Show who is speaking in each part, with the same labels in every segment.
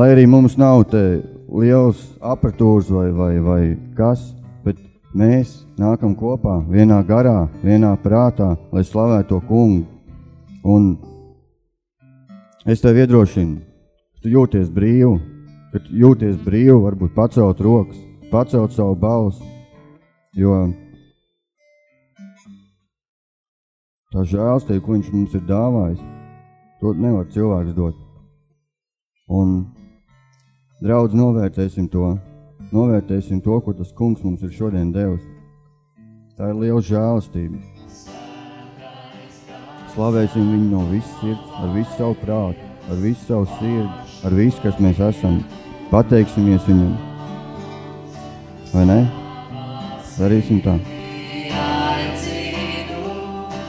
Speaker 1: lai arī mums nav liels apatūrs vai, vai, vai kas, bet mēs nākam kopā vienā garā, vienā prātā, lai slavētu to kungu. Un es tev iedrošinu, tu jūties brīvu, kad jūties brīvi, varbūt pacelt rokas, pacelt savu balsi, jo tā žēlstība, ko viņš mums ir dāvājis, to nevar cilvēks dot. Un draudz novērtēsim to, novērtēsim to, ko tas kungs mums ir šodien devis. Tā ir liela žēlastība. Slavēsim viņu no visas sirds, ar visu savu prātu, ar visu savu sirdi, ar visu, kas mēs esam. Pateiksimies viņam. Vai ne? Darīsim tā.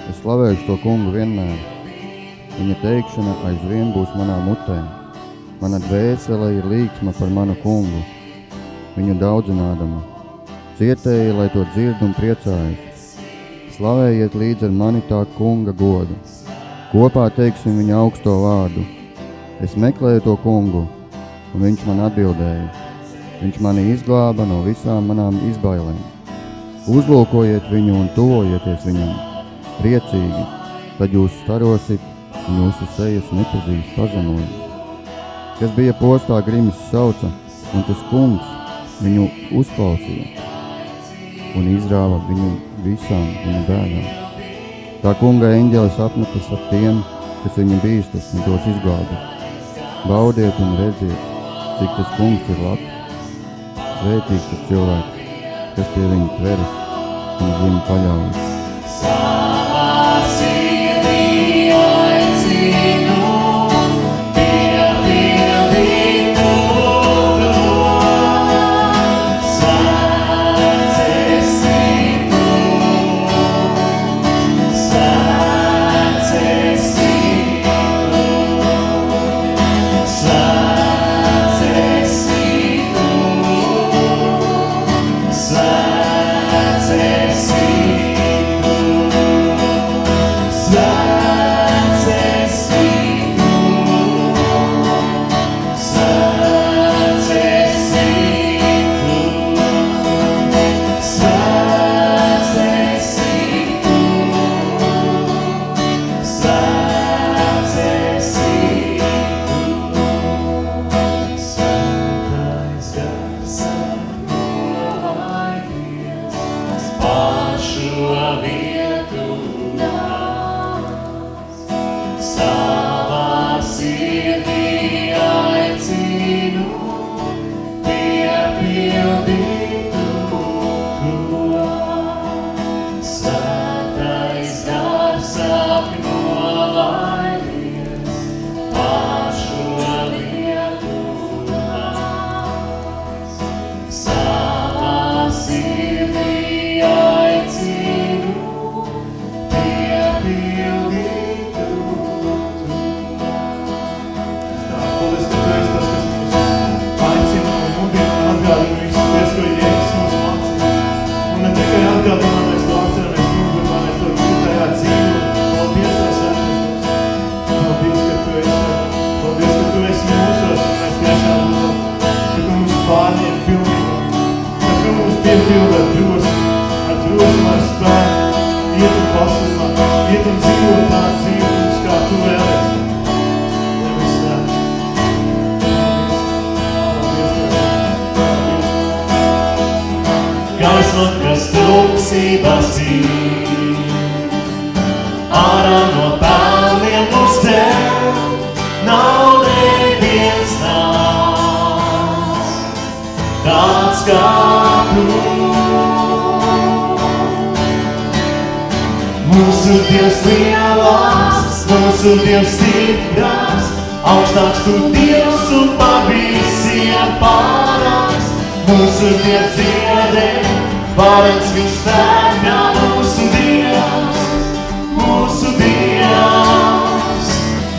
Speaker 1: Es slavēšu to kungu vienmēr. Viņa teikšana aizvien būs manā mutē. Mana dvēsele ir līksma par manu kungu, viņu daudzinādama. Cietēji, lai to dzird un priecājas. Slavējiet līdz ar mani tā kunga godu. Kopā teiksim viņa augsto vārdu. Es meklēju to kungu, un viņš man atbildēja. Viņš mani izglāba no visām manām izbailēm. Uzlūkojiet viņu un tuvojieties viņam. Priecīgi, tad jūs starosit un jūsu sejas nepazīs pazemojumu. Kas bija postā grimis sauca, un tas kungs viņu uzklausīja un izrāva viņu visām viņa bēdām. Tā kunga eņģelis apmetas ar tiem, kas viņu bīstas un tos izglāba. Baudiet un redziet, cik tas kungs ir labs. Svētīgs tas cilvēks, kas pie viņa tveras un uz viņu paļaujas. Sāks tu Dievs un par visiem pārāks, mūsu Dievs dziedē, varens viņš svētnā mūsu Dievs, mūsu Dievs.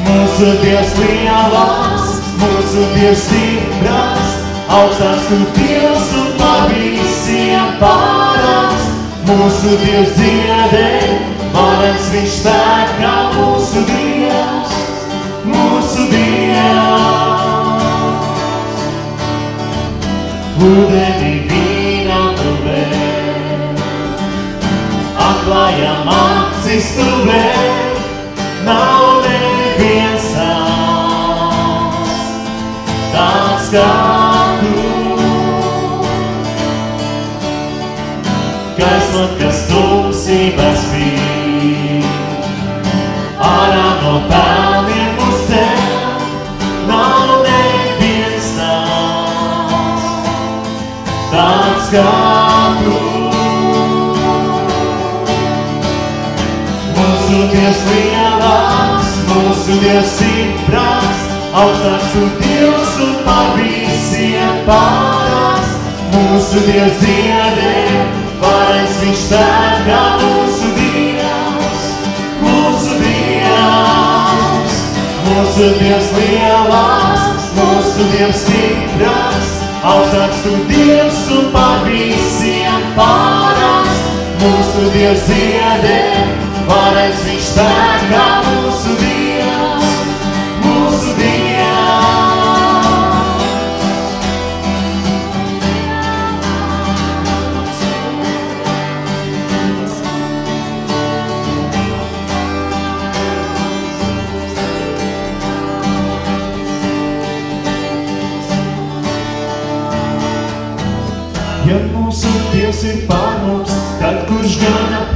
Speaker 1: Mūsu Dievs lielās, mūsu Dievs stiprās, augstāks tu Dievs un par visiem pārāks, mūsu Dievs dziedē, varens viņš svētnā mūsu Dievs. ūdeni vīna tuvē, atklājām acis tuvē, nav neviens tāds, tāds kā tāds kā tu. Mūsu Dievs lielāks, mūsu Dievs stiprāks, augstāks tu Dievs un par visiem pārāks. Mūsu Dievs dziedē, varēs viņš sēkā mūsu Dievs, mūsu Dievs. Mūsu Dievs lielāks, mūsu Dievs stiprāks, augstāks tu Dievs un par visiem pārāks. Mūsu Dievs dziedē, varēs viņš spēkā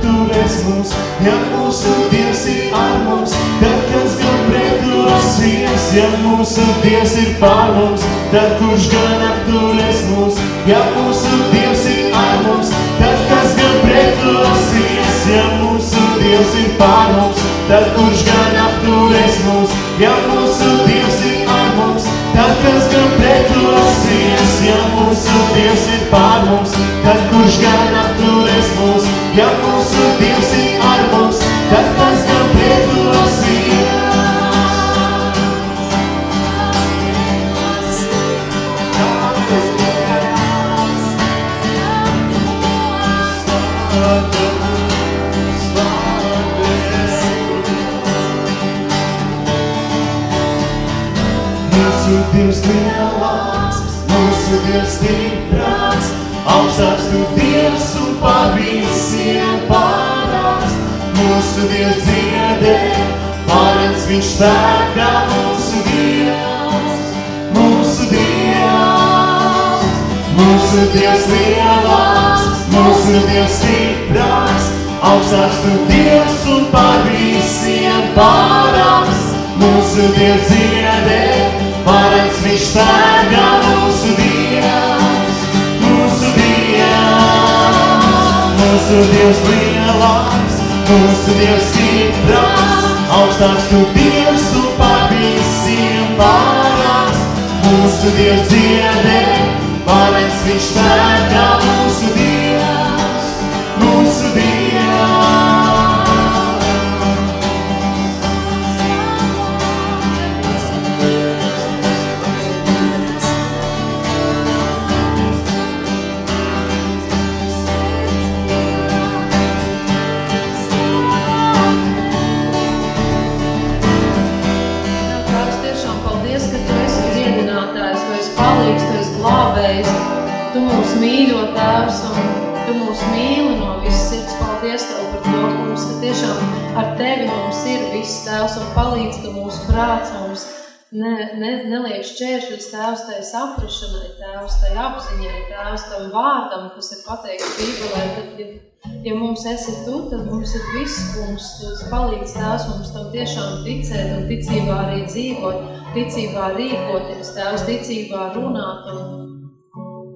Speaker 1: gan apturēs mūs? Ja mūsu Dievs ir ar mums, tad kas gan pretosies? Ja mūsu Dievs ir pār mums, tad kurš gan apturēs mūs? Ja mūsu Dievs ir ar mums, tad kas gan pretosies? Ja mūsu Dievs ir pār mums, tad kurš gan apturēs mūs? Ja mūsu Dievs ir ar mums, tad kas gan pretosies? Ja mūsu Dievs ir pār mums, tad kurš gan Dievs stiprāks, augstāks tu Dievs un par visiem pārāks. Mūsu Dievs dziedē, pārēc viņš spēkā mūsu Dievs, mūsu Dievs. Mūsu Dievs lielāks, mūsu Dievs stiprāks, augstāks tu Dievs un par visiem pārāks. Mūsu Dievs dziedē, pārēc viņš spēkā mūsu Dievs, Mūsu Dievs lielāks, mūsu Dievs stiprāks, augstāks tu Dievs un par visiem pārāks. Mūsu Dievs dziedē, pārēc viņš spēkā
Speaker 2: Tēvs tai saprašanai, Tēvs tai apziņai, Tēvs tam vārdam, kas ir pateikts Bībelē, tad, ja Ja mums esi tu, tad mums ir viss, kungs, tu palīdz tās mums tam tiešām ticēt un ticībā arī dzīvot, ticībā rīkoties, tēvs ticībā runāt. Un,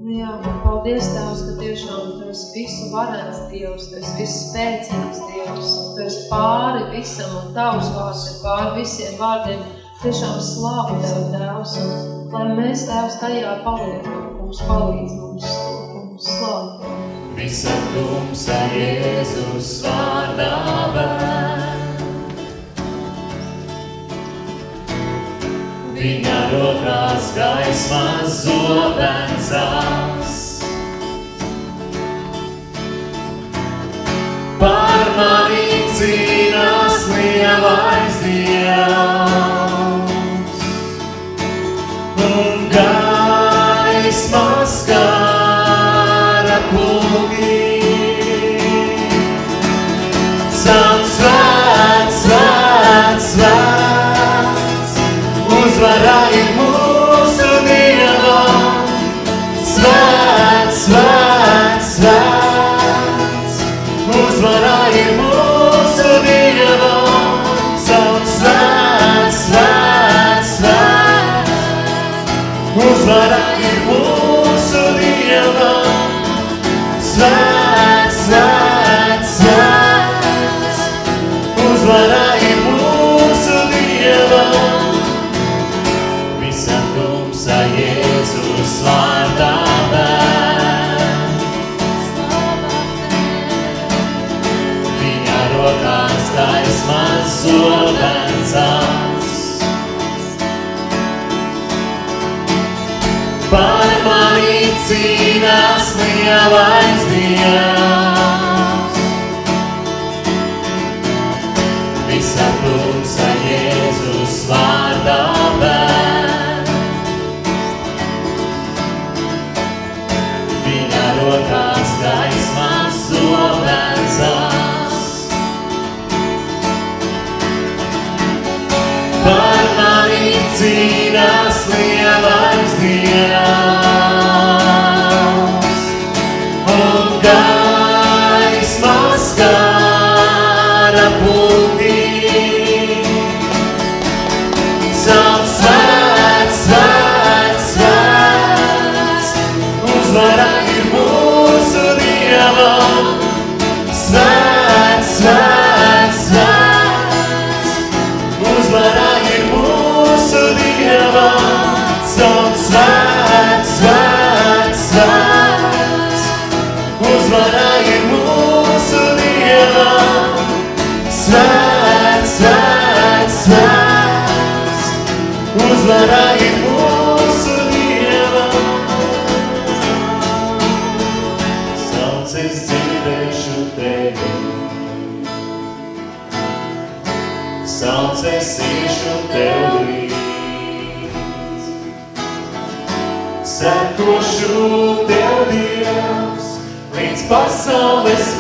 Speaker 2: nu jā, man paldies tēvs, ka tiešām tu esi visu varens Dievs, tu esi viss spēcīgs Dievs, tu esi pāri visam un tavs vārds ir pāri visiem vārdiem. Tiešām slāvu tev, tēvs, un lai mēs tēvs tajā paliekam, mums palīdz mums, mums slāvu.
Speaker 1: Visa tumsa Jēzus vārdā vēl. Viņa rokās gaismas zobenzās. Par mani cīnās lielais Dievs. Uzvarā ir lielais Dievs. Sekošu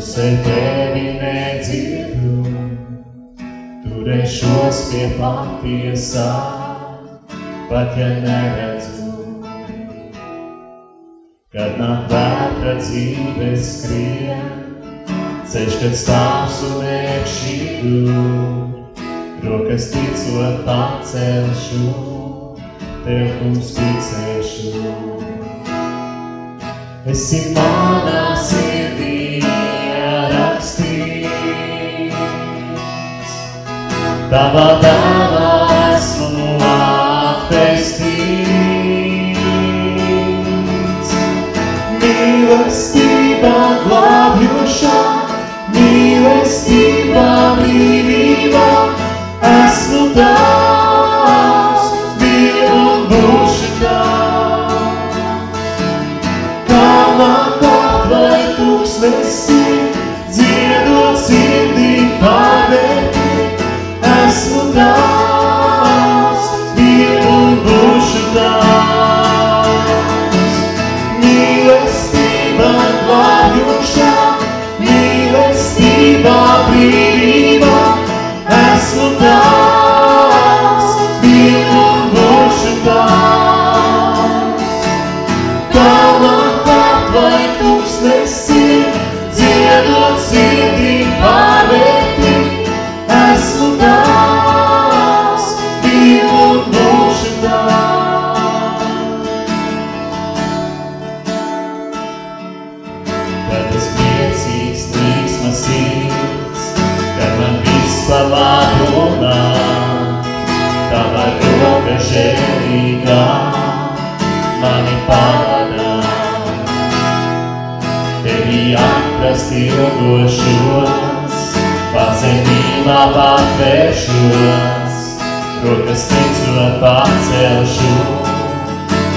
Speaker 1: se tevi nedzirdu, turēšos pie patiesā, pat ja neredzu. Kad nāk vētra dzīve skrien, ceļš, kad stāvs un ēršī grūt, rokas ticot pacelšu, tev kungs ticēšu. Esi manā sīkā, Tava dāvā esmu apēstīts. Mīlestībā glābjošā, mīlestībā brīvībā, esmu tās, bija un būšu tās. Kā man pat vai tūksmesi, ar roka žēlīgā mani pavadā. Tevi atrast ilgošos, pazemībā patvēršos, rokas ticot pacelšu,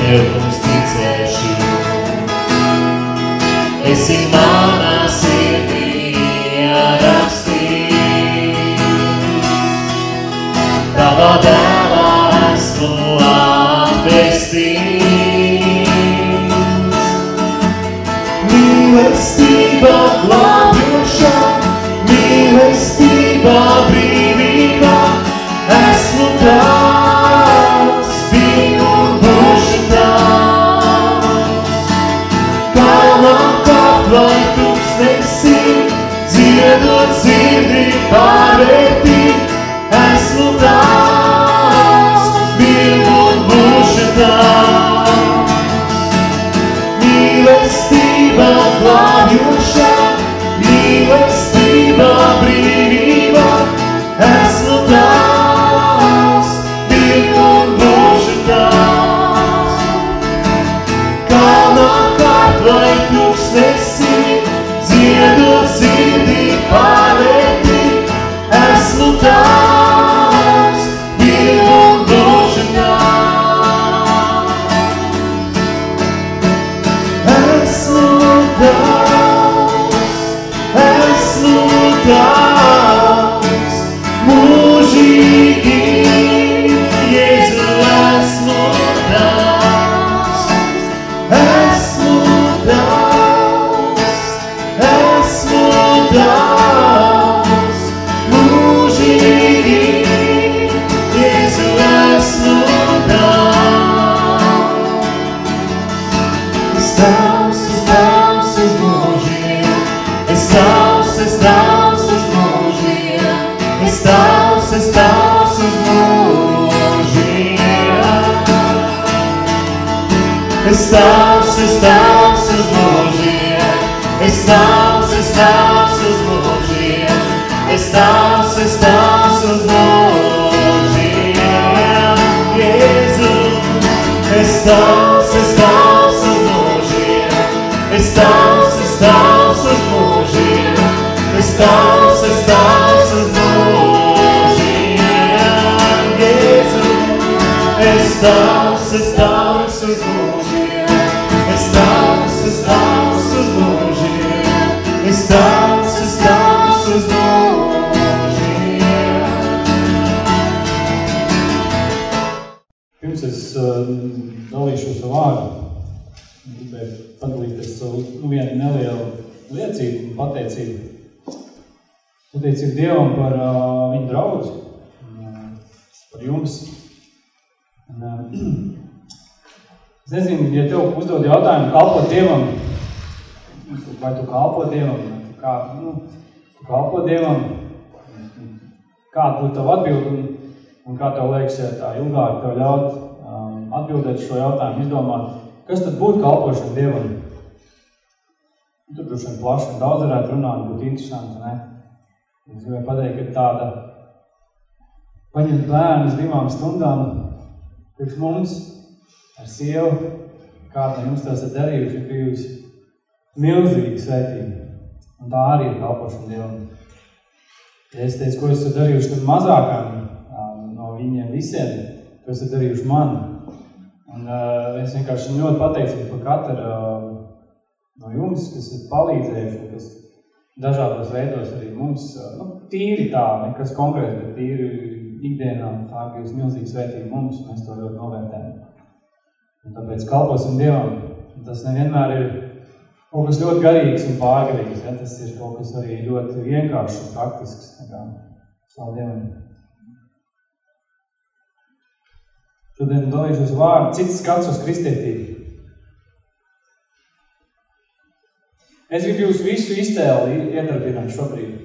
Speaker 1: Tev mums ticēšu. Esi
Speaker 3: mana plaši un daudz varētu runāt, būtu interesanti, ne? Es gribēju pateikt, ka tāda paņemt bērnus divām stundām pirms mums ar sievu, kāda jums tās ir darījuši, ir bijusi milzīga svētība. Un tā arī ir kalpošana Dievam. Ja es teicu, ko esat darījuši tam mazākām no viņiem visiem, ko esat darījuši man. Un uh, es vienkārši ļoti pateicību par katru uh, no jums, kas esat palīdzējuši, kas dažādos veidos arī mums, nu, tīri tā, nekas konkrēti, bet tīri ikdienā tā bijusi milzīga svētība mums, un mēs to ļoti novērtējam. Un tāpēc kalposim Dievam. Un tas nevienmēr ir kaut kas ļoti garīgs un pārgarīgs. Ja? Tas ir kaut kas arī ļoti vienkāršs un praktisks. Slavu Dievam. Šodien dalīšos vārdu, cits skats uz kristietību. Es gribu jūs visu iztēli iedarbināt šobrīd.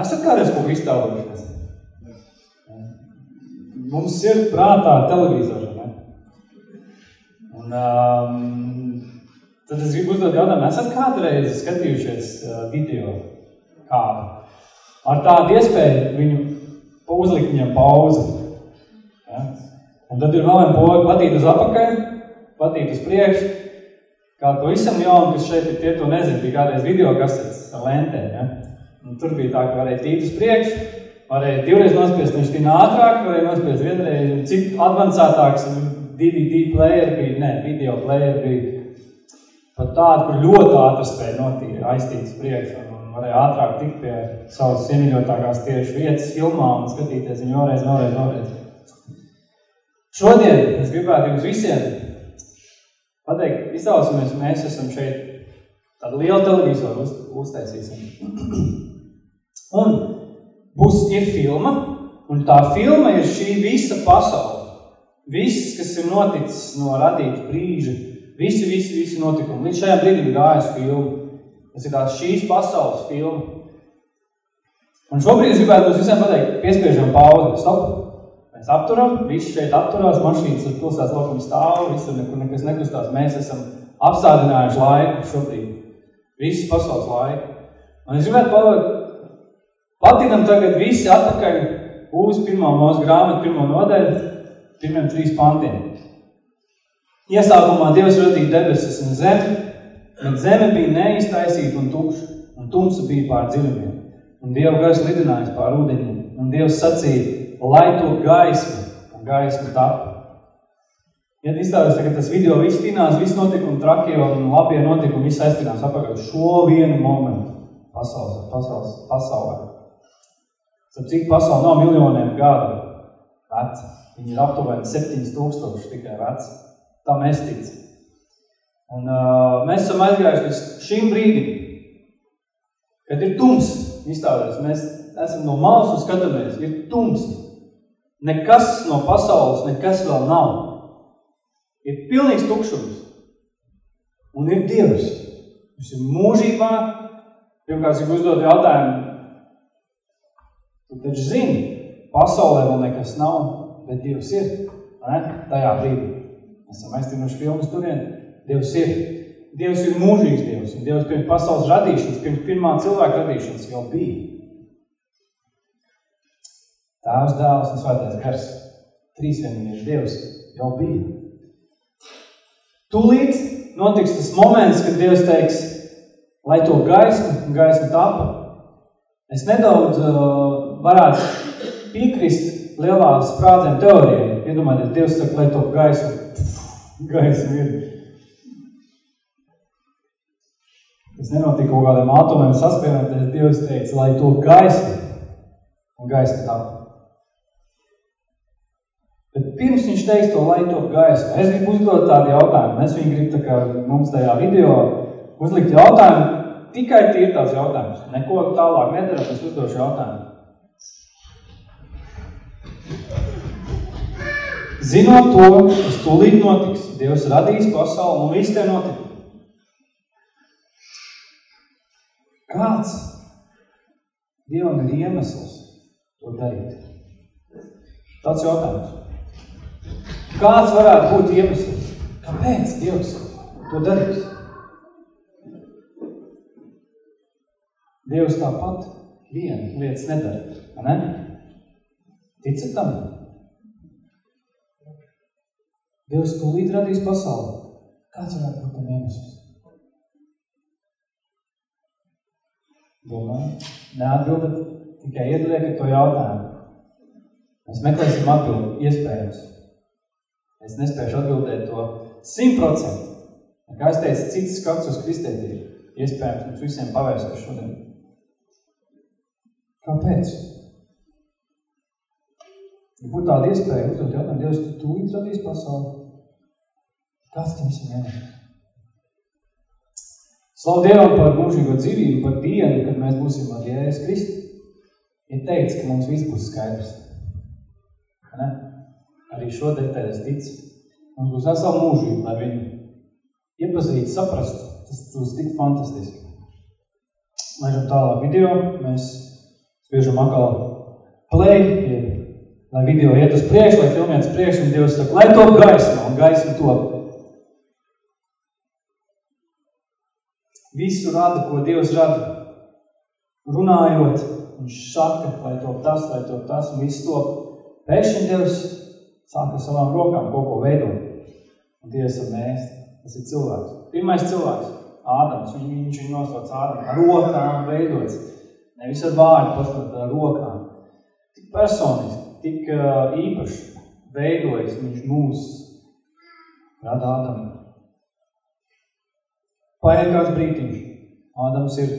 Speaker 3: Esat kādreiz kaut ko iztēlojušies? Mums ir prātā televizors, ne? Un, um, tad es gribu uzdot jautājumu, esat kādreiz skatījušies video kādu? Ar tādu iespēju viņu uzlikt viņam pauzi. Ja? Un tad ir vēl viena poga patīt uz apakaļ, patīt uz priekšu. Kā pavisam jaunu, kas šeit ir tie to nezinu, bija kādreiz video kasetes ar lentēm. Ja? Un tur bija tā, ka varēja tīt uz priekšu, varēja divreiz nospiest viņš tīna ātrāk, varēja nospiest vienreiz, un cik advancētāks DVD player bija, ne, video player bija pat tāda, kur ļoti ātri spēja notīt, aiztīt uz priekšu, un varēja ātrāk tikt pie savas iemīļotākās tieši vietas filmā un skatīties viņu vēlreiz, vēlreiz, vēlreiz. Šodien es gribētu jums visiem pateikt, iztausimies, mēs esam šeit tādu lielu televizoru uz, uztaisīsim. Un būs ir filma, un tā filma ir šī visa pasaule. Viss, kas ir noticis no radītas brīža, visi, visi, visi notikumi. Līdz šajā brīdim gājas filma. Tas ir tāds šīs pasaules filma. Un šobrīd es gribētu mums visiem pateikt, piespiežam pauzi, stop. Mēs apturam, visi šeit apturās, mašīnas ar pilsētas laukuma stāv, visur nekur nekas nekustās. Mēs esam apstādinājuši laiku šobrīd. Visu pasaules laiku. Un es gribētu pateikt, Latinam tagad visi atpakaļ uz pirmā mūsu grāmatu, pirmo nodaļu, pirmiem trīs pantiem. Iesākumā Dievs radīja debesis un zemi, bet zeme bija neiztaisīta un tukša, un tumsa bija pār dziļumiem. Un Dieva gars lidinājis pār ūdeņiem, un Dievs sacīja, lai to gaisma, un gaisma tapa. Ja izstāvis, ka tas video viss tinās, viss notikumi trakie un labie notikumi, viss aiztinās apakaļ šo vienu momentu pasaules, pasaules, pasaulē. Tad cik pasauli nav miljoniem gadu veci. Viņi ir aptuveni 7000 tikai veci. Tā mēs ticam. Un uh, mēs esam aizgājuši līdz šim brīdim, kad ir tums izstāvēs. Mēs esam no malas un skatāmies, ir tums. Nekas no pasaules, nekas vēl nav. Ir pilnīgs tukšums. Un ir Dievs. Viņš ir mūžībā. Pirmkārt, es uzdot jautājumu, Tu taču zini, pasaulē vēl nekas nav, bet Dievs ir. Ne? Tajā brīdī. Esam aiztīnuši filmas turien. Dievs ir. Dievs ir mūžīgs Dievs. Un Dievs pirms pasaules radīšanas, pirms pirmā cilvēka radīšanas jau bija. Tēvs, dēls un svētais gars. Trīsvienīgais Dievs jau bija. Tūlīt notiks tas moments, kad Dievs teiks, lai to gaismu, gaismu tapa. Es nedaudz uh, varētu piekrist lielā sprādzienu teorijai. Iedomājieties, Dievs saka, lai to gaisu, gaisu ir. Tas nenotika kaut kādiem atomiem saspienoties, Dievs teica, lai to gaisu, un gaisa tā. Pirms viņš teiks to, lai to gaisu, es gribu uzdot tādu jautājumu. Mēs viņu gribu tā kā mums tajā video uzlikt jautājumu, tikai tīri tāds jautājums. Neko tālāk nedaram, es uzdošu jautājumu. Zinot to, kas tūlīt notiks, Dievs radīs pasauli un viss te notika. Kāds Dievam ir iemesls to darīt? Tāds jautājums. Kāds varētu būt iemesls? Kāpēc Dievs to darīs? Dievs tāpat viena lietas nedara, ne? Ticat tam? Dievs tūlīt radīs pasauli. Kāds varētu būt tam iemesls? Domāju, neatbildat, tikai iedaliekat to jautājumu. Mēs meklēsim atbildi, iespējams. Es nespēšu atbildēt to simtprocent. Kā es teicu, cits skats uz kristētību. Iespējams, mums visiem pavērsies šodien. Kāpēc? Ja būtu tāda iespēja uzdot jautājumu, Dievs, tu tūlīt radīs pasauli. Kāds tam visam iemesls? Slavu Dievam par mūžīgo dzīvību, par dienu, kad mēs būsim ar Jēzus Kristu. Ir teikts, ka mums viss būs skaidrs. Ne? Arī šo detaļu es ticu. Mums būs vesela mūžība, lai viņu iepazītu, saprastu. Tas būs tik fantastiski. Laižam tālāk video. Mēs spiežam atkal play, lai video iet uz priekšu, lai filmēt uz priekšu, un Dievs saka, lai top gaisma, un gaisma top. Visu rada, ko Dievs rada. Runājot, viņš saka, lai top tas, lai top tas, un viss top. Pēkšņi Dievs sāk ar savām rokām kaut ko veidot. Un Dievs ir mēs, tas ir cilvēks. Pirmais cilvēks, Ādams, viņš, viņš viņu nosauc Ādam, ar rokām veidots. Nevis ar vārdu pastāvēt, ar rokām. Tik personiski, tik uh, īpaši veidojas viņš mūs rada Ādamu. Paiet kāds brītiņš. Ādams ir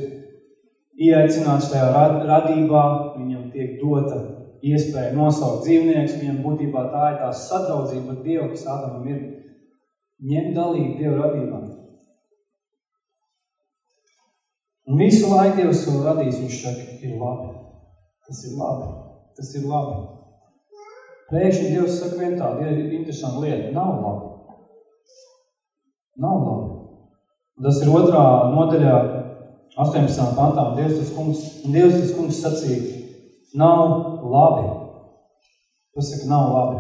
Speaker 3: ieaicināts tajā rad, radībā, viņam tiek dota iespēja nosaukt dzīvnieks, viņam būtībā tā ir tā sadraudzība ar Dievu, kas Ādamam ir. Ņem dalību Dievu radībā. Un visu laiku Dievs to radīs, viņš saka, ir labi. Tas ir labi. Tas ir labi. Pēkšņi Dievs saka vien tādu, ir interesanta lieta. Nav labi. Nav labi. Un tas ir otrā nodaļā, 18. pantā, un Dievs tas kungs, un Dievs tas kungs sacīja, nav labi. Pasaka, nav labi.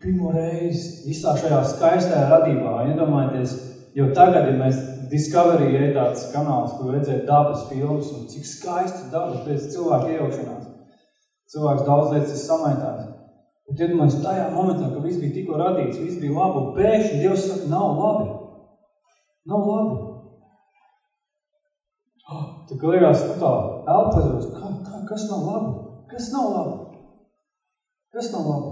Speaker 3: Pirmo reizi visā šajā skaistajā radībā, iedomājieties, jo tagad, ja mēs Discovery ir tāds kanāls, kur redzēt dabas filmas, un cik skaisti daba pēc cilvēka iejaukšanās. Cilvēks daudz lietas ir samaitājis. Bet iedomājies tajā momentā, ka viss bija tikko radīts, viss bija labi, un pēkšņi Dievs saka, nav labi. Nav labi. Kā liekas, nu tā, elpazos, kā, kā, kas nav labi? Kas nav labi? Kas nav labi?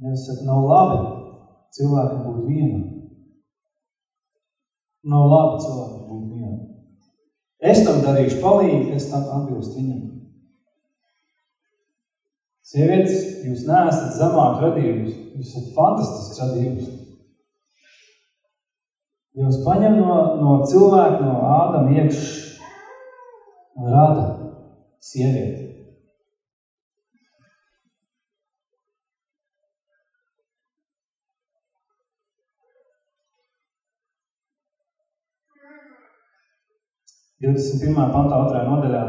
Speaker 3: Dievs saka, nav labi cilvēkam būt vienam. Nav labi cilvēkam būt vienam. Es tam darīšu palīgi, kas tam atbilst viņam. Sievietes, jūs neesat zemāk radījums, jūs esat fantastisks radījums. Jūs paņem no, no cilvēka, no ādama iekš rada sievieti. Divdesmit pirmā pantā otrajā nodaļā.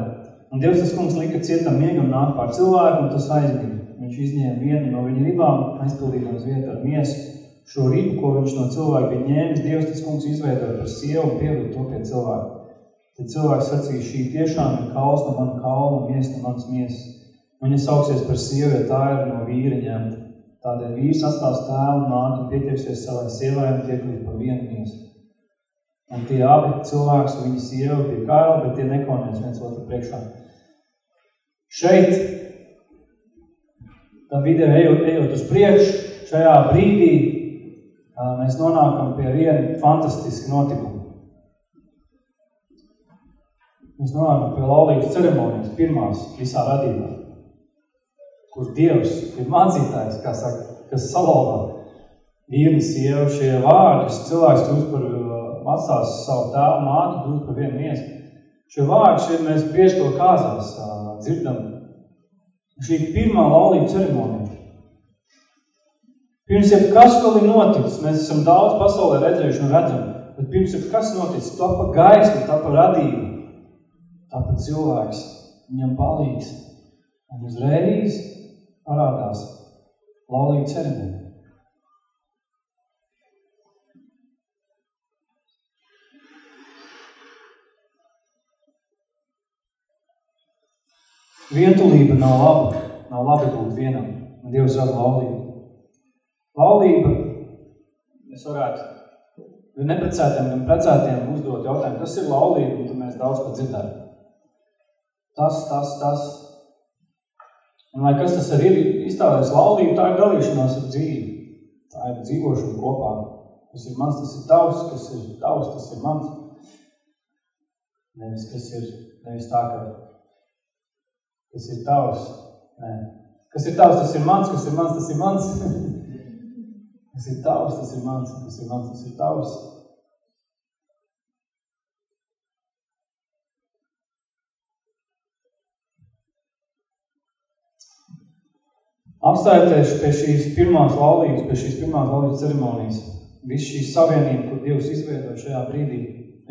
Speaker 3: Un Dievs tas kungs lika cietam miegam nāk pār cilvēku, un tas aizmīja. Viņš izņēma vienu no viņa ribām, aizpildīja uz vietu ar miesu. Šo ribu, ko viņš no cilvēka bija ņēmis, Dievs tas kungs izveidoja par sievu un pievida to pie cilvēka. Tad cilvēks sacīja, šī tiešām ir kauls no mana kaula un mies no manas miesas. Viņa sauksies par sievu, jo tā ir no vīra ņemta. Tādēļ vīrs atstās tēvu un mātu un pietieksies savai sievai un tiek līdz par vienu miesu. Un tie abi cilvēks un viņa sieva bija kaili, bet tie nekaunies viens otru priekšā. Šeit, tā video ejot, ejot uz priekšu, šajā brīdī mēs nonākam pie viena fantastiska notikuma. Mēs nonākam pie laulības ceremonijas, pirmās visā radībā, kur Dievs ir mācītājs, kā saka, kas savaldā vīru un sievu šie vārdi, cilvēks kļūst par atstās savu tēvu mātu, kļūt par vienu miesu. Šo vārdu šeit mēs bieži to kāzās dzirdam. Šī pirmā laulība ceremonija. Pirms jau kas vēl ir noticis, mēs esam daudz pasaulē redzējuši un redzam, bet pirms jau kas noticis, tapa gaisma, tapa radība, tapa cilvēks, viņam palīgs. Un uzreiz parādās laulība ceremonija. Vientulība nav laba, nav labi būt vienam, un Dievs rada laulību. Laulība, mēs varētu gan neprecētiem, gan precētiem uzdot jautājumu, kas ir laulība, un mēs daudz ko dzirdētu. Tas, tas, tas. Un lai kas tas arī ir, izstāvēs laulība, tā ir dalīšanās ar dzīvi. Tā ir dzīvošana kopā. Kas ir mans, tas ir tavs, kas ir tavs, tas ir mans. Nevis, kas ir, nevis tā, ka kas ir tavs. Nē. Kas ir tavs, tas ir mans, kas ir mans, tas ir mans. kas ir tavs, tas ir mans, kas ir mans, tas ir tavs. Apstājoties pie šīs pirmās laulības, pie šīs pirmās laulības ceremonijas, viss šī savienība, kur Dievs izveidoja šajā brīdī,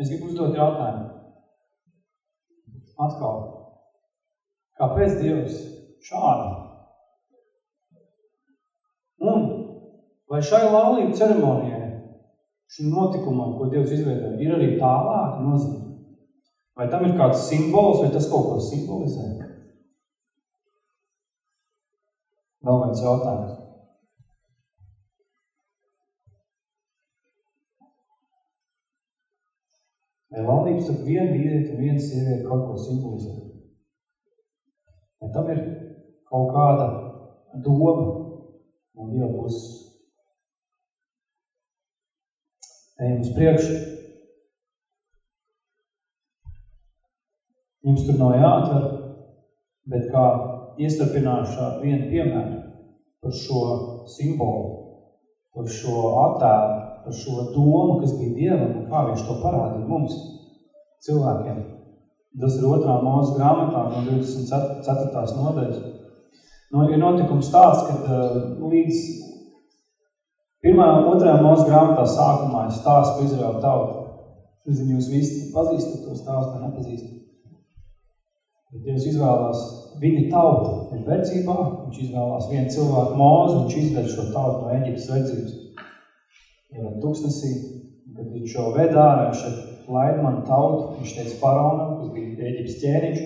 Speaker 3: es gribu uzdot jautājumu. Atkal, Kāpēc Dievs šādi? Un vai šai laulību ceremonijai, šim notikumam, ko Dievs izveidoja, ir arī tālāka nozīme? Vai tam ir kāds simbols, vai tas kaut ko simbolizē? Vēl viens jautājums. Vai laulības tad viena vīrieta un viena sieviete kaut ko simbolizē? Vai tam ir kaut kāda doma no Dieva puses? Ejam uz priekšu. Jums tur nav jāatver, bet kā iestarpināšu šādu vienu piemēru par šo simbolu, par šo attēlu, par šo domu, kas bija Dievam un kā viņš to parādīja mums, cilvēkiem. Tas ir otrā mūsu grāmatā no 24. nodaļas. No, ir notikums tāds, ka uh, līdz pirmā, otrajā mūsu grāmatā sākumā ir stāsts par Izraēlu tautu. Es zinu, jūs visi pazīstat to stāstu, nepazīstat. Bet Dievs izvēlās viņa tautu ir verdzībā, viņš izvēlās vienu cilvēku mūzu, viņš izved šo tautu no Eģiptes verdzības. Ieved tūkstnesī, kad viņš šo ved ārā, viņš laid man tautu, viņš teica faraonam, kas bija Eģiptes ķēniņš,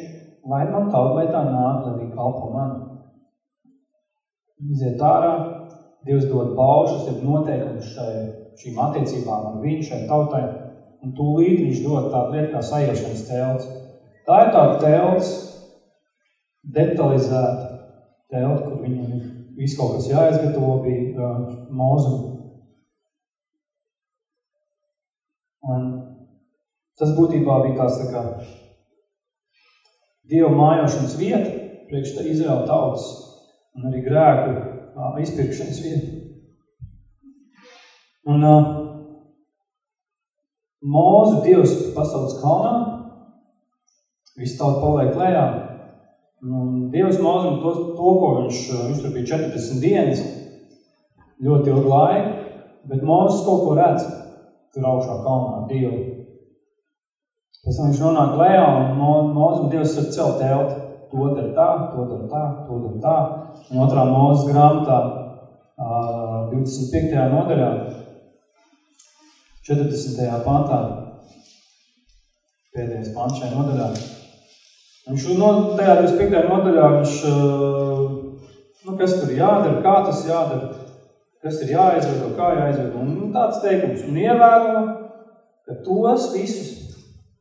Speaker 3: laid man tautu, lai tā nāk, lai viņi kalpo man. Iziet ārā, Dievs dod paušas, ir noteikums šai, šīm attiecībām ar viņu, šai tautai, un tūlīt viņš dod tādu lietu kā saiešanas telts. Tā ir tāda telts, detalizēta telta, kur viņam ir viss kaut kas jāizgatavo, bija uh, mūzuma. Un Tas būtībā bija tāds tā kā Dieva mājošanas vieta, priekš tā Izraela tautas un arī grēku uh, izpirkšanas vieta. Un uh, Mūzu Dievs pasaules kalnā, viss tauta paliek lejā. Un Dievs mūzum to, to, ko viņš, viņš tur bija 40 dienas, ļoti ilgu laiku, bet Mūzes kaut ko redz tur augšā kalnā Dievu. Pēc tam viņš nonāk lejā un mūzum Dievs ar celt telti. To dar tā, to dar tā, to dar tā. Un otrā mūzes grāmatā 25. nodaļā 40. pantā pēdējais pants šajā nodaļā. Viņš no, tajā 25. nodaļā viņš, nu, kas tur jādara, kā tas jādara, kas ir jāizvedo, kā jāizvedo. Un tāds teikums, un ievēro, ka tos visus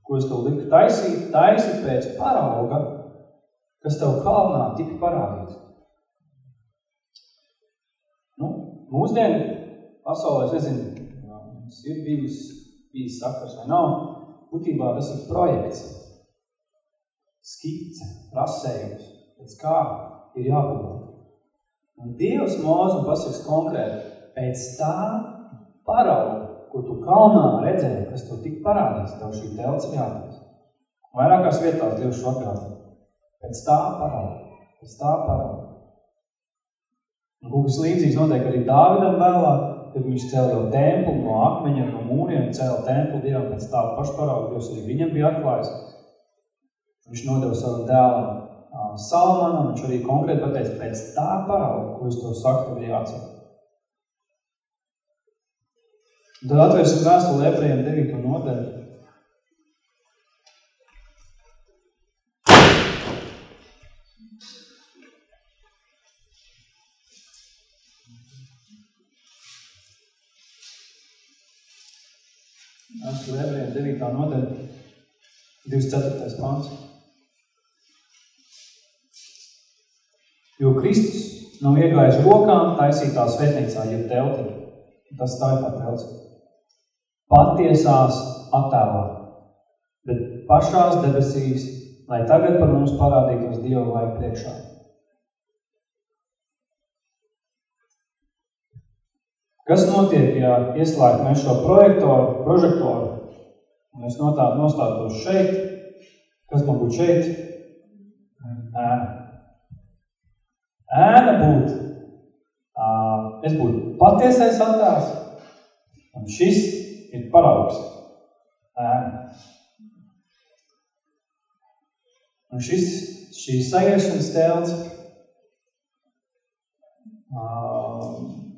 Speaker 3: ko es tev liku taisīt, taisi pēc parauga, kas tev kalnā tika parādīts. Nu, mūsdienu pasaulē, es nezinu, mums ir bijis, bijis sakars vai nav, būtībā tas ir projekts, skice, rasējums, pēc kā ir jābūt. Un Dievs mūzu pasaks konkrēti, pēc tā parauga, ko tu kalnā redzēji, kas to tik parādīs, tev šī telts jātaisa. Vairākās vietās Dievs šo atgādina. Pēc tā parāda, pēc tā parāda. Un kaut kas līdzīgs notiek arī Dāvidam vēlāk, kad viņš cēla jau templu no akmeņiem, no mūriem, cēla templu Dievam, pēc tā pašparauga Dievs arī viņam bija atklājis. Viņš nodeva savam dēlam Salamanam, viņš arī konkrēti pateica, pēc tā parauga, ko es to saku, tev jācer. Tad atvērsim vēstuli ebrejiem 9. nodaļu. 9. nodaļa, 24. pants. Jo Kristus nav iegājis rokām taisītā svētnīcā, jeb teltī. Tas tā ir tā telts. Patiesās attēlā, bet pašās debesīs, lai tagad par mums parādītos Dieva laika priekšā. Kas notiek, ja ieslēgt mēs šo projektoru, prožektoru, un es nostātos šeit, kas man būtu šeit? Ēna. Ēna būtu, es būtu patiesais attēls, un šis ir paraugs. Ēna. Un šis, šī sajiešanas telts,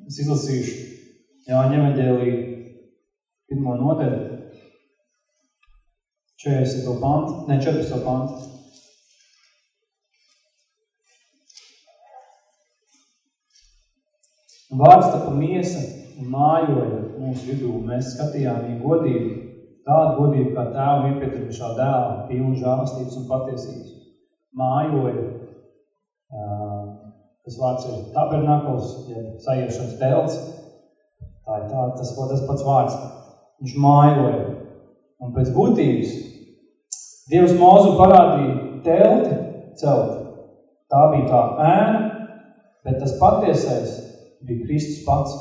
Speaker 3: es izlasīšu Jāņa evaņģēlī pirmo nodeļu, 40. pantu, ne 14. pantu. Vārds tapa miesa un mājoja mūsu vidū. Mēs skatījām viņa godību, tādu godību kā tēvu iepietiekušā dēla, pilnu žālastības un patiesības. Mājoja, tas vārds ir tabernakls, ja sajiešanas telts, Tā ir tā, tas, tas pats vārds. Viņš mājoja. Un pēc būtības Dievs mūzu parādīja telti celt. Tā bija tā ēna, bet tas patiesais bija Kristus pats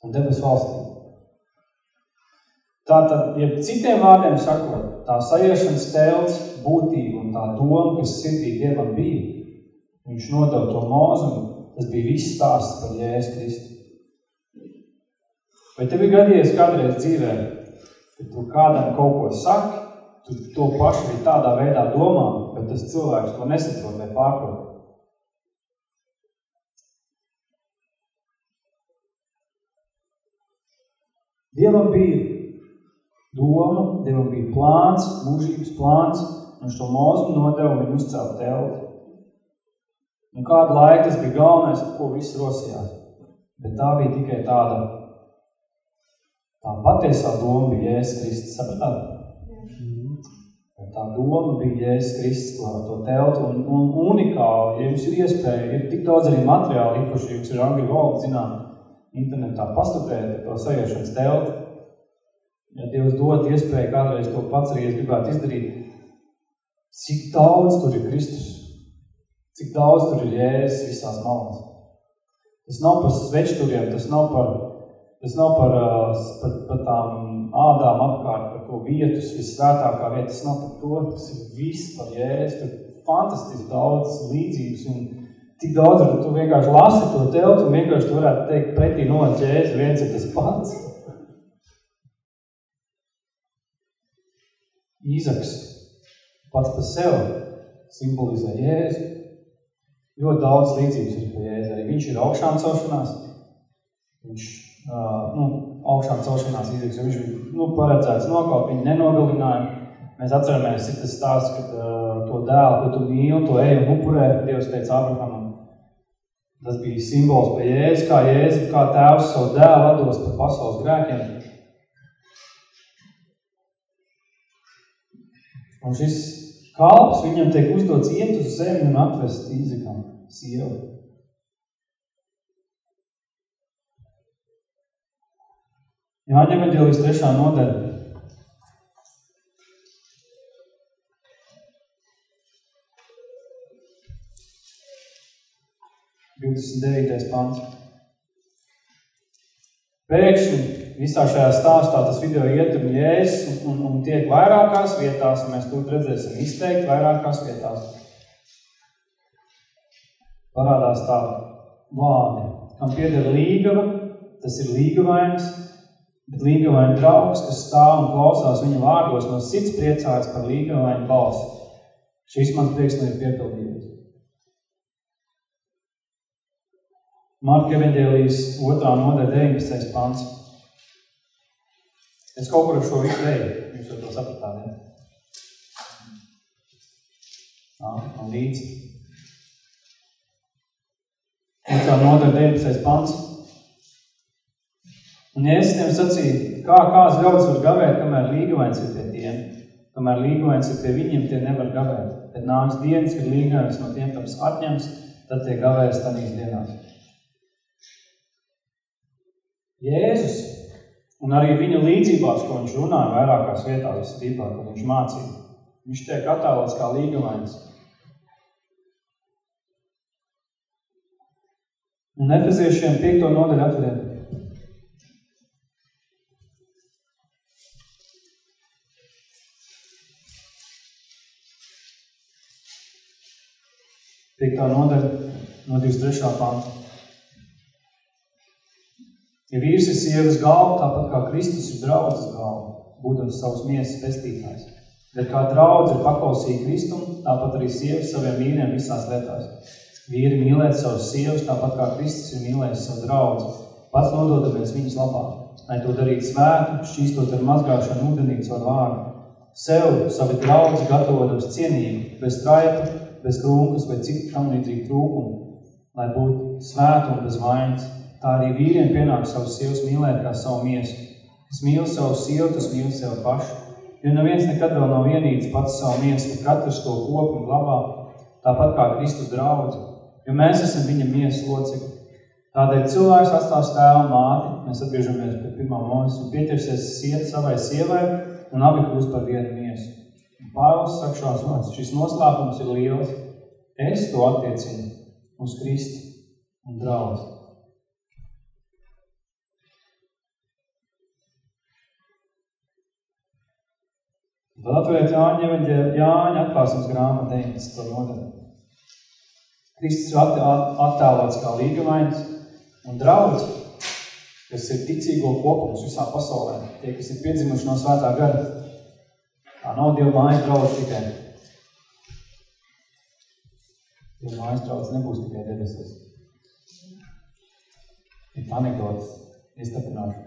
Speaker 3: un debes valstī. Tātad, ja citiem vārdiem sakot, tā sajiešanas telts būtība un tā doma, kas sirdī Dievam bija, viņš nodeva to mūzumu, tas bija viss stāsts par Jēzus Kristu. Vai tev ir gadījies kādreiz dzīvē, ka tu kādam kaut ko saki, tu to pašu arī tādā veidā domā, bet tas cilvēks to nesaprot vai pārprot? Dievam bija doma, Dievam bija plāns, mūžības plāns, un šo mūzu nodeva viņu uzcelt telti. Un kādu laiku tas bija galvenais, ko viss rosījās. Bet tā bija tikai tāda Tā patiesā doma bija Jēzus Kristus, sapratāt? Tā doma bija Jēzus Kristus, ko ar to teltu, un, un unikāli, ja jums ir iespēja, ir tik daudz arī materiāli, īpaši jums ir angļu valoda, zinām, internetā pastupēt to sajiešanas teltu. Ja Dievs dod iespēju kādreiz to pats arī es gribētu izdarīt, cik daudz tur ir Kristus, cik daudz tur ir Jēzus visās malās. Tas nav par svečturiem, tas nav par Tas nav par, par, par tām ādām apkārt, par to vietas, visvētākā vieta. Tas nav par to, tas ir viss par jēstu. Tur fantastiski daudz līdzības un tik daudz, ka tu vienkārši lasi to teltu un vienkārši tu varētu teikt pretī no jēzu, viens ir tas pats. Īzaks pats par sevi simbolizē jēzu. Ļoti daudz līdzības ir par jēzu. Arī viņš ir augšām celšanās. Viņš uh, nu, augšām celšanās izdegs, jo viņš bija nu, paredzēts nokaut, viņi nenogalināja. Mēs atceramies, ir tas stāsts, kad uh, to dēlu, ko tu mīli, to eju un upurē, Dievs teica Abrahamam. Tas bija simbols pie Jēzus, kā Jēzus, kā tēvs savu dēlu atdos par pasaules grēkiem. Un šis kalps viņam tiek uzdots iet uz zemi un atvest Īzekam sievu. Jāņa evaņģēlijas trešā nodaļa. Divdesmit devītais pants. Pēkšņi visā šajā stāstā tas video ietur jēs un, un, un tiek vairākās vietās, un mēs tur redzēsim izteikt vairākās vietās. Parādās tā vārdi, kam pieder līgava, tas ir līgavainis, bet līgavaina draugs, kas stāv un klausās viņa vārdos, no sirds priecājas par līgavaina balsi. Šis mans prieks ir piepildījums. Marka evaņģēlijas otrā nodaļa 19. pants. Es kaut kur ar šo visu eju, jūs jau to sapratāt, ja? Nā, man līdzi. Otrā nodaļa 19. pants. Un Jēzus ja tiem sacīja, kā kāds ļaudis var gavēt, kamēr līgavains ir pie tiem, kamēr līgavains ir pie viņiem, tie nevar gavēt. Kad nāks dienas, kad līgavains no tiem, kam atņems, tad tie gavēs tanīs dienās. Jēzus un arī viņa līdzībās, ko viņš runā vairākās vietās visstībā, ko viņš mācīja, viņš tiek attēlots kā līgavains. Un Efeziešiem 5. nodaļu atveriem 5. nodaļa, no 23. panta. Ja vīrs ir sievas galva, tāpat kā Kristus ir draudzes galva, būdams savus miesas pestītājs. Bet kā draudz ir paklausīja Kristum, tāpat arī sievas saviem vīriem visās lietās. Vīri mīlēt savus sievas, tāpat kā Kristus ir mīlējis savu draudzi, pats nododamies viņas labā, lai to darītu svētu, šķīstot ar mazgāšanu ūdenīts ar vārdu. Sev, savi draudzi gatavot uz cienību, bez straipa, bez krūkas vai citu tam līdzīgu trūkumu, lai būtu svēta un bez vainas. Tā arī vīriem pienāk savus sievas mīlēt kā savu miesu. Kas mīl savu sievu, tas mīl sev pašu. Jo neviens nekad vēl nav vienīts pats savu miesu, bet katrs to kopu un glabā, tāpat kā Kristus draudzi. Jo mēs esam viņa miesas locekļi. Tādēļ cilvēks atstās tēvu māti, mēs atgriežamies pie pirmā mūnes un pieķersies siet savai sievai un abi kļūst par vienu Pāvils saka šās vārds, šis noslēpums ir liels. Es to attiecinu uz Kristu un draudzi. Tad atveriet Jāņa, Jāņa atklāsums grāmata 19. nodaļu. Kristus ir attēlots kā līgavains un draudz, kas ir ticīgo kopums visā pasaulē. Tie, kas ir piedzimuši no svētā gara. Tā nav Dieva mājas draudz tikai. Dieva mājas draudz nebūs tikai debesīs. Ir anekdotas, iestapināšu.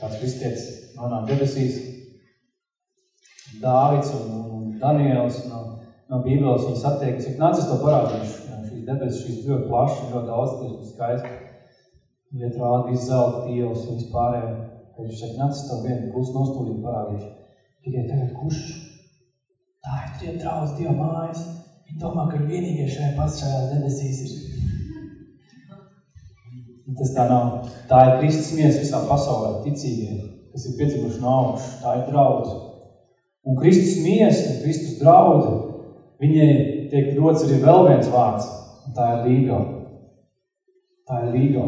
Speaker 3: Kāds kristietis nonāk debesīs, Dāvids un, un Daniels no, no Bībeles viņas attiek, cik nāc es to parādīšu. Jā, šīs debesis, šīs ļoti plaši, ļoti daudz, tas ir skaisti. Iet rāda visu zelta tīvus un vispārējo. Tad viņš saka, nāc es to vienu klusu nostūlīt parādīšu. Tikai tagad kurš? Tā ir tie draudz Dieva mājas. Viņi domā, ka vienīgie šajā pats šajās debesīs ir. Tas tā nav. Tā ir Kristus mies visā pasaulē, ticīgie, kas ir piedzimuši no augšas. Tā ir draudze. Un Kristus mies un Kristus draudze, viņai tiek dots arī vēl viens vārds, un tā ir līga. Tā ir līga.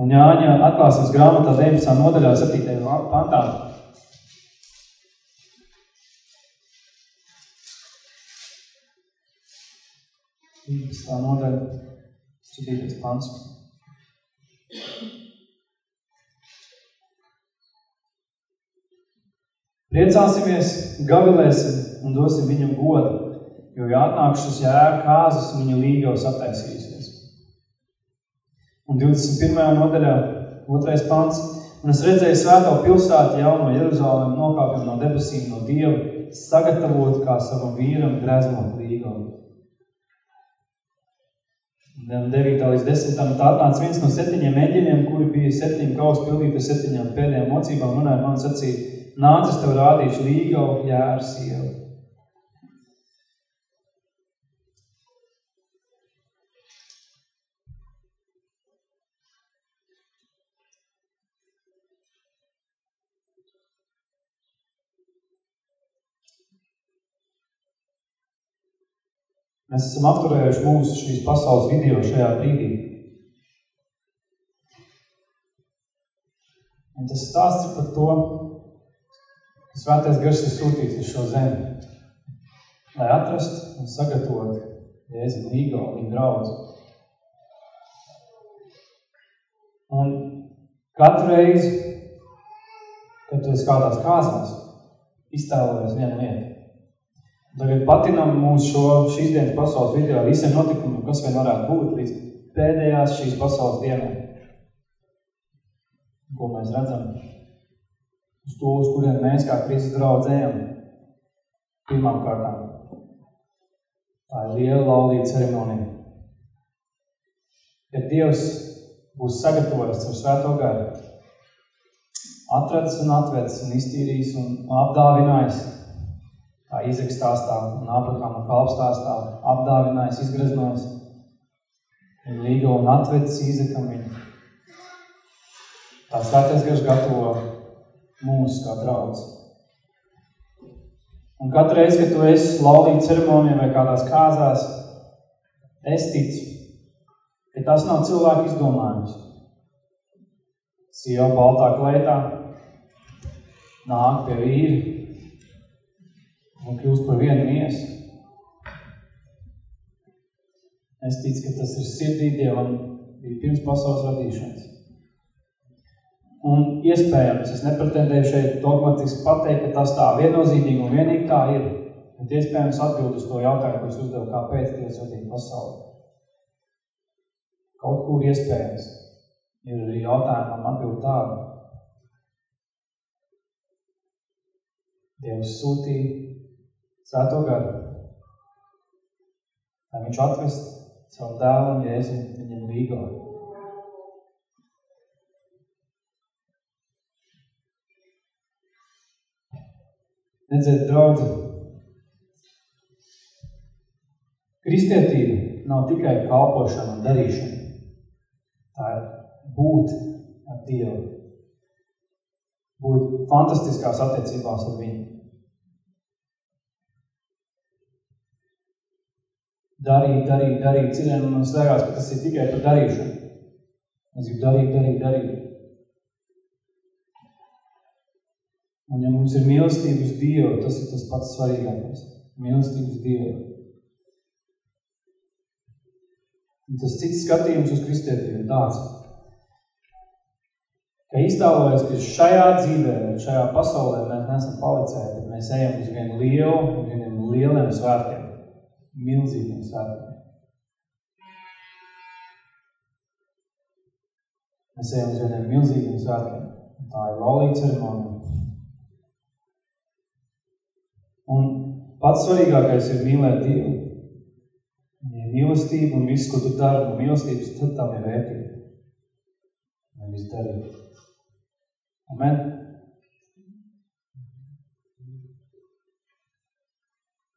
Speaker 3: Un Jāņa atklāsmes grāmatā 19. nodaļā 7. pantā. Tā nodaļa, 7. pants. Priecāsimies, gavilēsim un dosim viņam godu, jo jāatnākšas jēra kāzas viņa līgavas attaisīsies. Un 21. nodaļā, otrais pants, un es redzēju svēto pilsētu jauno Jeruzālēm nokāpjam no debesīm no Dieva, sagatavot kā savam vīram greznot līgavu. 9. līdz 10. tā atnāca viens no septiņiem eņģeļiem, kuri bija septiņi kaus pildīti ar septiņām pēdējām mocībām, runāja man sacīja, nāc, es tev rādīšu līgavu jēru sievu. Mēs esam apturējuši mūsu šīs pasaules video šajā brīdī. Un tas stāsts ir par to, ka svētais gars ir sūtīts uz šo zemi, lai atrastu un sagatavotu Jēzu Līgo viņa draudzu. Un katru reizi, kad tu esi kādās kāzās, iztēlojies vienu lietu. Tagad patinam mūsu šo šīs dienas pasaules video ar visiem notikumiem, kas vien varētu būt līdz pēdējās šīs pasaules dienai. Ko mēs redzam? Uz to, uz kuriem mēs kā Kristus draudz ejam. Pirmām kārtām. Tā ir liela laulība ceremonija. Bet Dievs būs sagatavojis ar svēto garu. Atradis un atvedis un iztīrījis un apdāvinājis kā Izeks stāstā un Abrahama kalps stāstā, apdāvinājis, izgreznojis viņu līgo un atvedis Izekam viņu. Tā svētais garš gatavo mūs kā draudz. Un katru reizi, kad tu esi laulība ceremonijā vai kādās kāzās, es ticu, ka tas nav cilvēku izdomājums. Sieva baltā kleitā nāk pie vīri, un kļūst par vienu miesu. Es ticu, ka tas ir sirdī Dievam bija pirms pasaules radīšanas. Un iespējams, es nepretendēju šeit dogmatiski pateikt, ka tas tā viennozīmīgi un vienīgi tā ir. Bet iespējams atbild uz to jautājumu, ko es uzdevu, kāpēc Dievs radīja pasauli. Kaut kur iespējams ir arī jautājumam atbild tādu. Dievs sūtīja Svēto garu, lai viņš atvest savu dēlu un Jēzu viņam līgo. Redziet, draudzi, kristietība nav tikai kalpošana un darīšana. Tā ir būt ar Dievu. Būt fantastiskās attiecībās ar viņu. Darīt, darīt, darīt. Citiem man liekas, ka tas ir tikai par darīšanu. Es gribu darīt, darīt, darīt. Un ja mums ir mīlestība uz Dievu, tas ir tas pats svarīgākais. Mīlestība uz Dievu. Un tas cits skatījums uz ir tāds, ka iztālojas, ka šajā dzīvē, šajā pasaulē mēs neesam palicēti, bet mēs ejam uz vienu lielu, vieniem lieliem svētkiem milzīgiem svētkiem. Mēs ejam uz vieniem milzīgiem svētkiem. Tā ir laulīga ceremonija. Un pats svarīgākais ir mīlēt Dievu. Ja mīlestība un viss, ko tu dari no mīlestības, tad tam ir vērtība. Nevis darīt. Amen.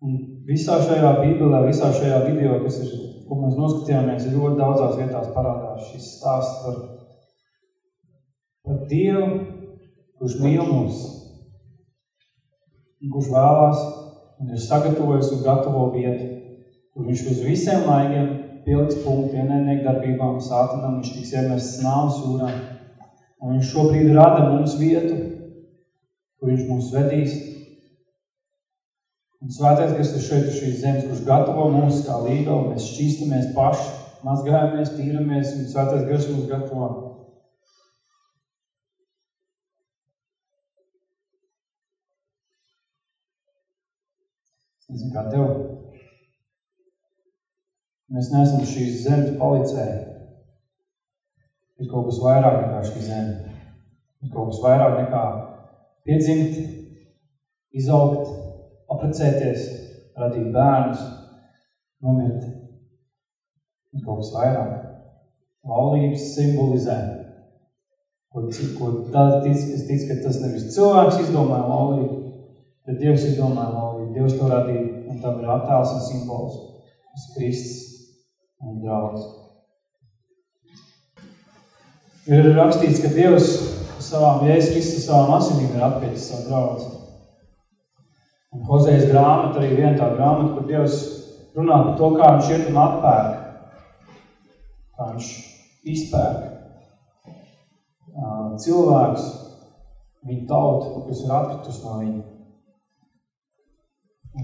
Speaker 3: Un visā šajā bībelē, visā šajā video, kas ir, ko mēs noskatījāmies, ir ļoti daudzās vietās parādās šis stāsts par, par Dievu, kurš mīl mūs, kurš vēlās un ir sagatavojis un gatavo vietu, kur viņš uz visiem laikiem pieliks punktu ienaidnieku darbībām, sātanam, viņš tiks iemests nāvas jūrā. Un viņš šobrīd rada mums vietu, kur viņš mūs vedīs, Un svētais, kas ir šeit uz šīs zemes, kurš gatavo mūs kā līgavu, mēs šķīstamies paši, mazgājamies, tīramies, un svētais gars mūs gatavo. Nezinu, kā tev. Mēs neesam šīs zemes palicēji. Ir kaut kas vairāk nekā šī zeme. Ir kaut kas vairāk nekā piedzimt, izaugt, aprecēties, radīt bērnus, nomirt. Ir kaut kas vairāk. Laulības simbolizē. Ko, ko tā tic, es ticu, ka tas nevis cilvēks izdomāja laulību, bet Dievs izdomāja laulību. Dievs to radīja, un tam ir attēls un simbols. Tas Kristus un draugs. Ir rakstīts, ka Dievs savām Jēzus Kristus savām asinīm ir atpiecis savu draugu. Un Hozejas grāmata arī viena tā grāmata, kur Dievs runā par to, kā viņš iet un atpērk. Kā viņš izpērk cilvēks viņa tautu, kas ir atkritus no viņa.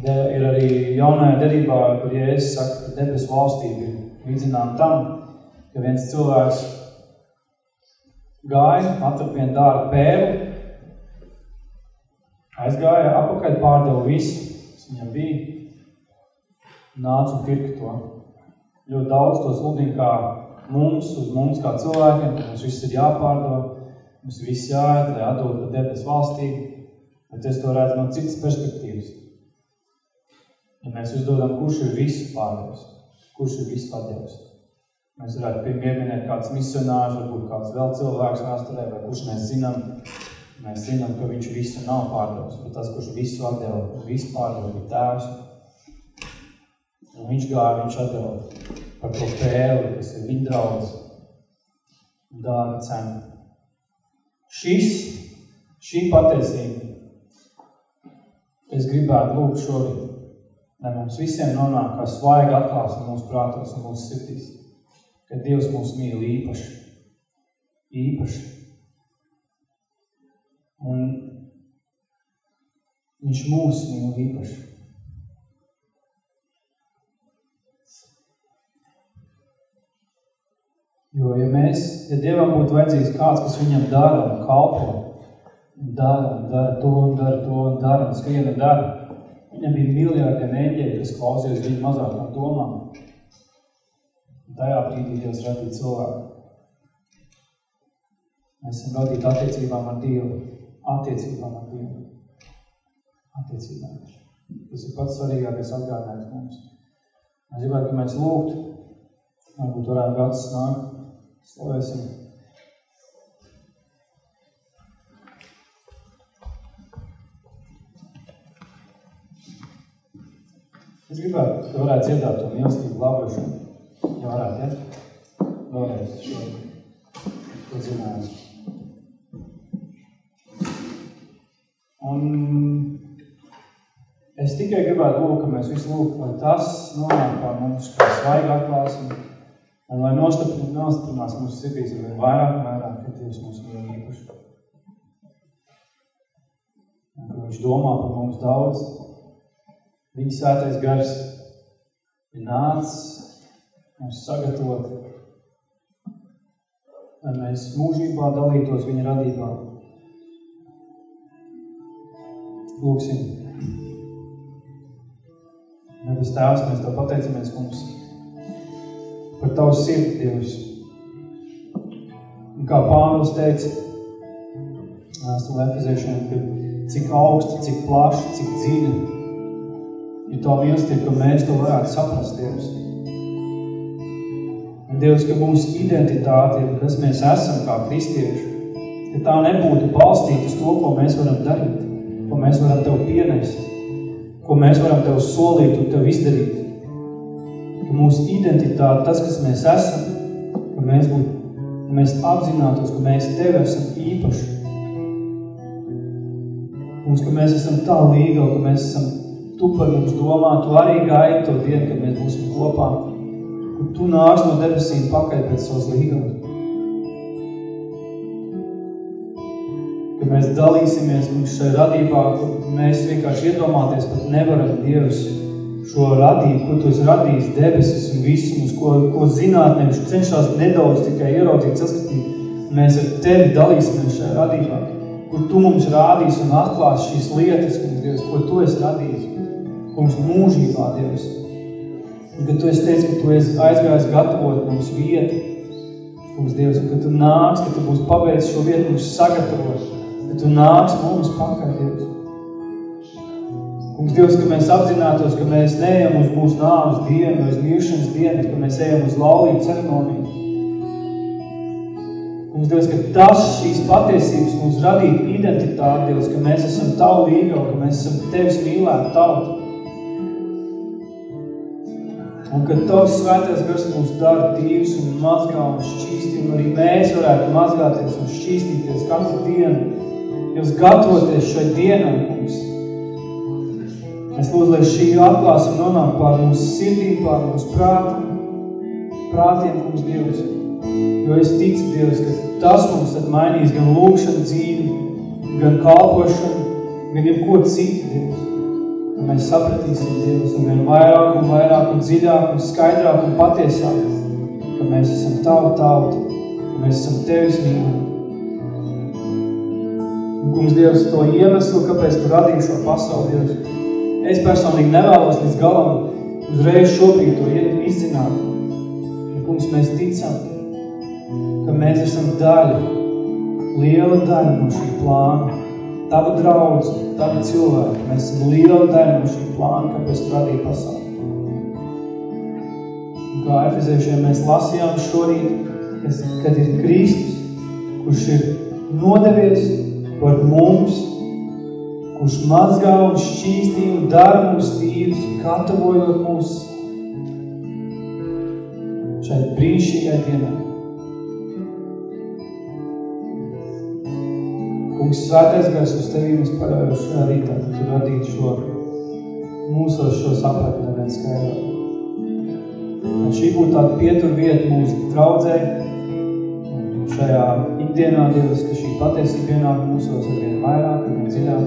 Speaker 3: De, ir arī jaunajā derībā, kur Jēzus saka, ka debesu valstība ir līdzinām tam, ka viens cilvēks gāja, atrap vienu dārgu pēru, aizgāja apakaļ, pārdeva visu, kas viņam bija, nāca un pirka to. Ļoti daudz to sludina kā mums, uz mums kā cilvēkiem, ka mums viss ir jāpārdod, mums viss jāiet, lai atdod pa debes valstī, bet es to redzu no citas perspektīvas. Ja mēs uzdodam, kurš ir visu pārdevis, kurš ir visu atdevis. Mēs varētu pieminēt kāds misionārs, varbūt kāds vēl cilvēks vēsturē, vai kurš mēs zinām, mēs zinām, ka viņš visu nav pārdevis, bet tas, kurš visu atdeva, visu pārdeva, ir tēvs. Un viņš gāja, viņš atdeva par to pēli, kas ir viņa draudz, dārga cena. Šis, šī patiesība, es gribētu lūgt šorīt, lai mums visiem nonāk kā svaiga atklāsme mūsu prātos un mūsu sirdīs, ka Dievs mūs mīl īpaši. Īpaši. Un Viņš mūs mīl īpaši. Jo, ja mēs, ja Dievam būtu vajadzīgs kāds, kas viņam dara un kalpo, un dara, un dara to, un dara to, un dara, un skriena dara, Viņam bija miljārdiem eņģeļi, kas klausījās viņa mazākām domām. Un tajā brīdī Dievs radīja cilvēku. Mēs esam radīti attiecībām ar Dievu. Attiecībām ar Dievu. Attiecībām. Tas ir pats svarīgākais atgādājums mums. Mēs gribētu, ka mēs lūgtu, varbūt varētu gads nākt, slavēsim Es gribētu, ka varētu dziedāt to mīlestību labošanu. Ja varētu, ja? Vēlreiz šo, to zinājumu. Un es tikai gribētu lūk, ka mēs visu lūk, lai tas nonāk pār mums kā svaiga atklāsme, un lai nostiprinās mūsu sirdīs ar vairāk vairāk, ka Dievs mūs mīl īpaši. Un ka viņš domā par mums daudz, Viņa svētais gars ir nācis mums sagatavot, lai mēs mūžībā dalītos viņa radībā. Lūksim. Nebes Tēvs, mēs Tev pateicamies, kungs, par Tavu sirdi, Dievs. Un kā Pāvils teica, esmu Efeziešiem, ka cik augsti, cik plaši, cik dziļi ir to mīlestību, ka mēs to varētu saprast, Dievs. Un Dievs, ka mūsu identitāte, kas mēs esam kā kristieši, ka tā nebūtu balstīta uz to, ko mēs varam darīt, ko mēs varam Tev pienest, ko mēs varam Tev solīt un Tev izdarīt. Ka mūsu identitāte, tas, kas mēs esam, ka mēs būtu, ka mēs apzinātos, ka mēs Tev esam īpaši. Mums, ka mēs esam tā līga, ka mēs esam Tu par mums domā, Tu arī gaidi to dienu, kad mēs būsim kopā, kur Tu nāc no debesīm pakaļ pēc savas līgumas. Kad mēs dalīsimies mums šai radībā, mēs vienkārši iedomāties, pat nevaram Dievs šo radību, ko Tu esi radījis debesis un visumus, ko, ko zinātnē viņš cenšas nedaudz tikai ieraudzīt, saskatīt. Mēs ar Tevi dalīsimies šajā radībā, kur Tu mums rādīs un atklās šīs lietas, Dievs, ko Tu esi radījis kungs, mūžībā, Dievs. Un kad Tu esi teicis, ka Tu esi aizgājis gatavot mums vietu, kungs, Dievs, un kad Tu nāks, ka Tu būs pabeidz šo vietu mums sagatavot, ka Tu nāks mums pakaļ, Dievs. Kungs, Dievs, ka mēs apzinātos, ka mēs neejam uz mūsu nāves dienu, uz miršanas dienu, ka mēs ejam uz laulību ceremoniju. Kungs, Dievs, ka tas šīs patiesības mums radītu identitāti, Dievs, ka mēs esam Tavu līga, ka mēs esam Tevis mīlēti tauta. Un kad Tavs svētais gars mūs dara tīvs un mazgā un šķīsti, un arī mēs varētu mazgāties un šķīstīties katru dienu, jūs gatavoties šai dienam, kungs. Es lūdzu, lai šī atklāsuma nonāk pār mūsu sirdīm, pār mūsu prātiem, prātiem, kungs, Dievs. Jo es ticu, Dievs, ka tas mums tad mainīs gan lūkšanu dzīvi, gan kalpošanu, gan jebko citu, Dievs. Ka mēs sapratīsim, Dievs, un vien vairāk un vairāk un dziļāk un skaidrāk un patiesāk, ka mēs esam tavu tautu, ka mēs esam Tevis mīlēm. Un, kungs, Dievs, to iemeslu, kāpēc Tu radīji šo pasauli, Dievs, es personīgi nevēlos līdz galam uzreiz šobrīd to izzināt. Ja, kungs, mēs ticam, ka mēs esam daļa, liela daļa no šī plāna, tava draudz, tavi cilvēki, mēs esam liela daļa no šī plāna, kāpēc tu radīji pasauli. Un kā efezēšiem mēs lasījām šorīt, kad ir Kristus, kurš ir nodevies par mums, kurš mazgā un šķīstī un dara mums tīrus, gatavojot mūs šai brīnišķīgai dienai. Kungs, svētais gars uz tevi mēs paļauju šajā rītā, ka tu radītu šo mūsos šo sapratni nevien skaidrāk. Lai šī būtu tāda pietur vieta mūsu draudzē, šajā ikdienā, Dievs, ka patiesība ienāk mūsos ar vien vairāk, ar vien dziļāk.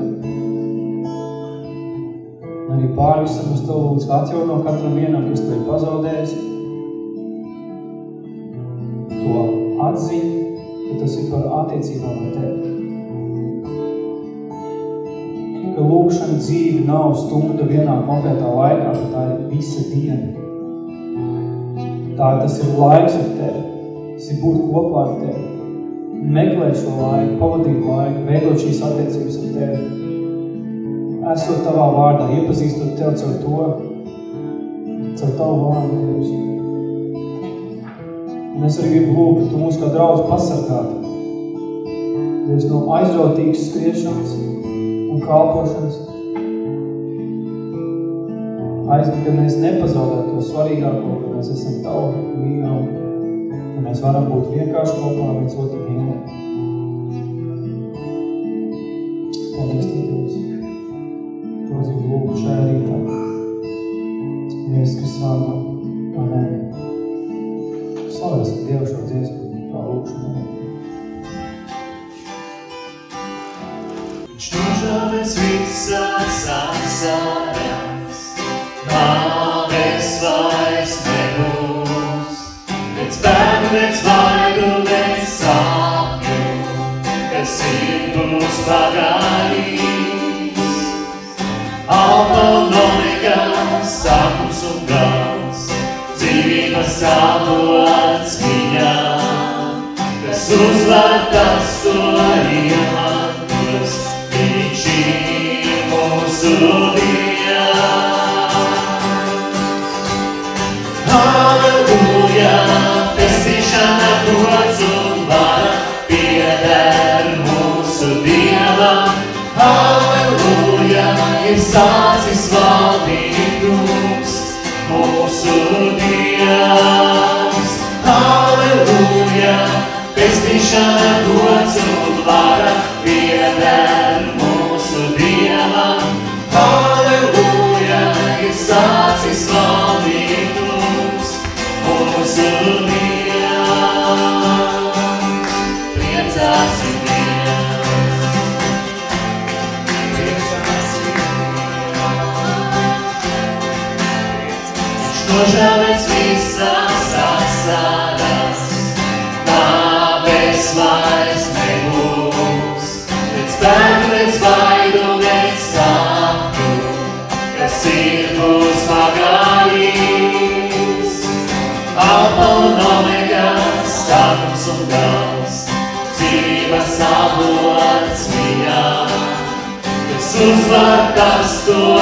Speaker 3: Arī pār visam uz to lūdzu atjauno katram vienam, kas to ir pazaudējis. To atziņ, ka tas ir par attiecībām ar tevi ka lūkšana dzīve nav stunda vienā konkrētā laikā, bet tā ir visa diena. Tā tas ir laiks ar tevi, tas ir būt kopā ar tevi, meklēt šo laiku, pavadīt laiku, veidot šīs attiecības ar tevi. Esot tavā vārdā, iepazīstot tev caur to, caur tavu vārdu, Dievs. Un es arī gribu lūgt, tu mūs kā draudz pasargātu. Dievs, no aizrautīgas skriešanas, un kalpošanas. Aizgi, ka mēs nepazaudētu to svarīgāko, ka mēs esam tavu mīļām, ka mēs varam būt vienkārši kopā viens otru mīļām. Paldies, Tev, Dievs.
Speaker 1: Dievs. Nožēlēs visās asarās, nāves vairs nebūs, nec vaidu, nec sāpju, kas ir mūs pagājis. Alfa un omega, sākums un gals, dzīvības avots viņā, kas uzvar tas to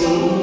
Speaker 1: Senhor.